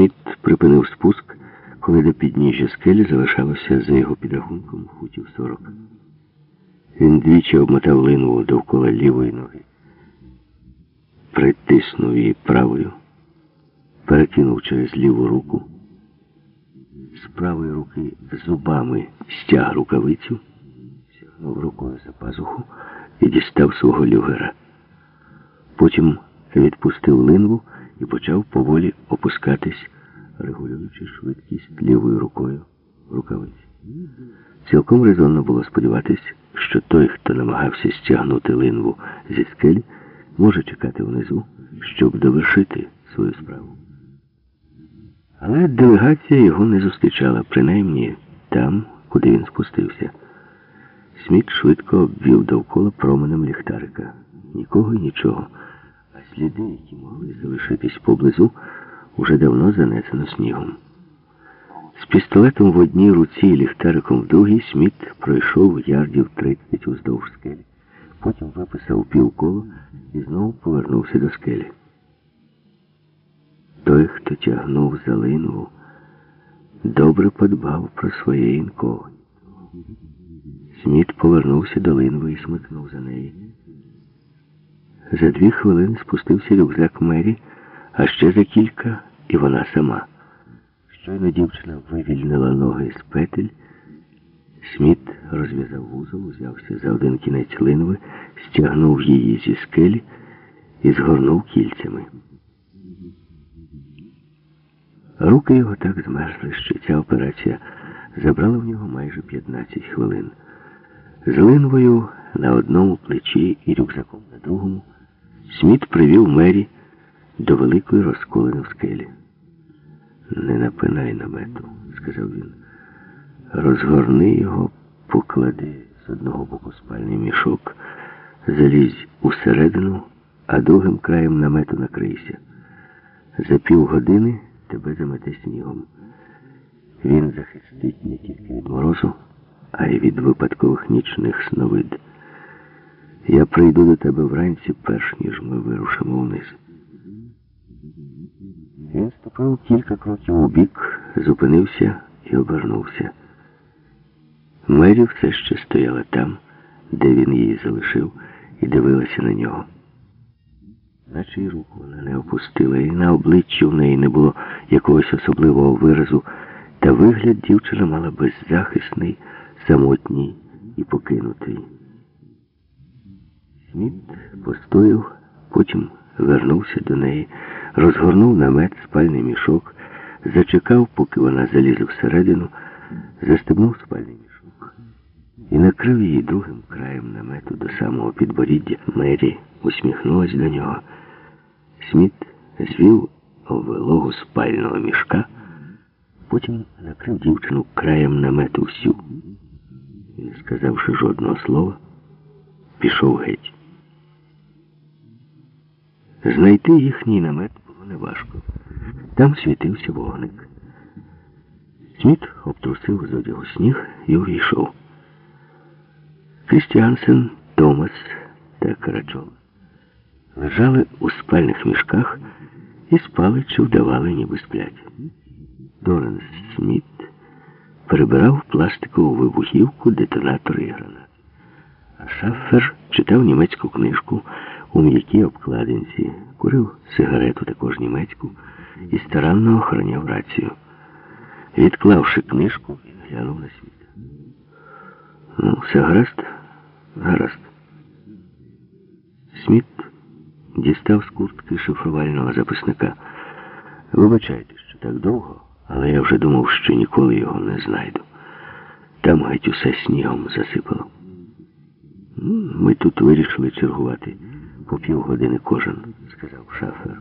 Сміт припинив спуск, коли до підніжжя скелі залишалося за його підрахунком футів сорок. Він двічі обмотав линву довкола лівої ноги, притиснув її правою, перекинув через ліву руку, з правої руки зубами стяг рукавицю, сягнув рукою за пазуху і дістав свого люгера. Потім відпустив линву і почав поволі опускатись, регулюючи швидкість лівою рукою рукавиці. Цілком резонно було сподіватись, що той, хто намагався стягнути линву зі скелі, може чекати внизу, щоб довершити свою справу. Але делегація його не зустрічала, принаймні там, куди він спустився. Сміт швидко обвів довкола променем ліхтарика. Нікого і нічого. Сліди, які могли залишитись поблизу, уже давно занесено снігом. З пістолетом в одній руці і ліхтариком в другій Сміт пройшов ярдів 30 уздовж скелі. Потім виписав півколо і знову повернувся до скелі. Той, хто тягнув за линву, добре подбав про своє інкогніто. Сміт повернувся до линви і смикнув за неї. За дві хвилини спустився рюкзак Мері, а ще за кілька і вона сама. Щойно дівчина вивільнила ноги з петель. Сміт розв'язав вузол, узявся за один кінець линви, стягнув її зі скелі і згорнув кільцями. Руки його так змерзли, що ця операція забрала в нього майже 15 хвилин. З линвою на одному плечі і рюкзаком на другому Сміт привів Мері до великої розколини в скелі. Не напинай намету, сказав він. Розгорни його, поклади з одного боку спальний мішок, залізь усередину, а другим краєм намету накрийся. За півгодини тебе замете снігом. Він захистить не тільки від морозу, а й від випадкових нічних сновид. Я прийду до тебе вранці, перш ніж ми вирушимо вниз. Він ступив кілька кроків у бік, зупинився і обернувся. Мері все ще стояла там, де він її залишив, і дивилася на нього. Наче й руку вона не опустила, і на обличчі в неї не було якогось особливого виразу, та вигляд дівчина мала беззахисний, самотній і покинутий. Сміт постояв, потім вернувся до неї, розгорнув намет, спальний мішок, зачекав, поки вона залізе всередину, застебнув спальний мішок і накрив її другим краєм намету до самого підборіддя. Мері усміхнулась до нього. Сміт звів вилогу спального мішка, потім накрив дівчину краєм намету всю. І, не сказавши жодного слова, пішов геть. Знайти їхній намет було неважко. Там світився вогник. Сміт обтрусив з одягу сніг і увійшов. Крістіансен, Томас та Карачол лежали у спальних мішках і спали чи вдавали, ніби сплять. Доран Сміт перебирав пластикову вибухівку, детонатори і гранат. А Шаффер читав німецьку книжку у м'якій обкладинці, курив сигарету також німецьку і старанно охороняв рацію. Відклавши книжку, глянув на світ. Ну, все гаразд? Гаразд. Сміт дістав з куртки шифрувального записника. Вибачайте, що так довго, але я вже думав, що ніколи його не знайду. Там геть усе снігом засипало. Ми тут вирішили чергувати по півгодини кожен, сказав шафер,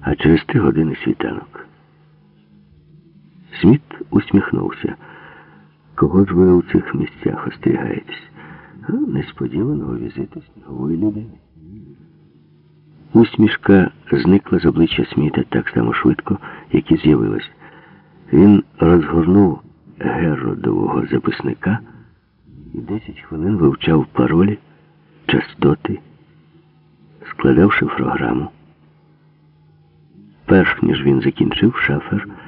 а через три години світанок. Сміт усміхнувся. Кого ж ви у цих місцях остерігаєтесь? Несподіваного візиту снігової людини. Усмішка зникла з обличчя Сміта так само швидко, як і з'явилась. Він розгорнув Геродового записника і 10 хвилин вивчав паролі, частоти, складав шифрограму. Перш ніж він закінчив, шафер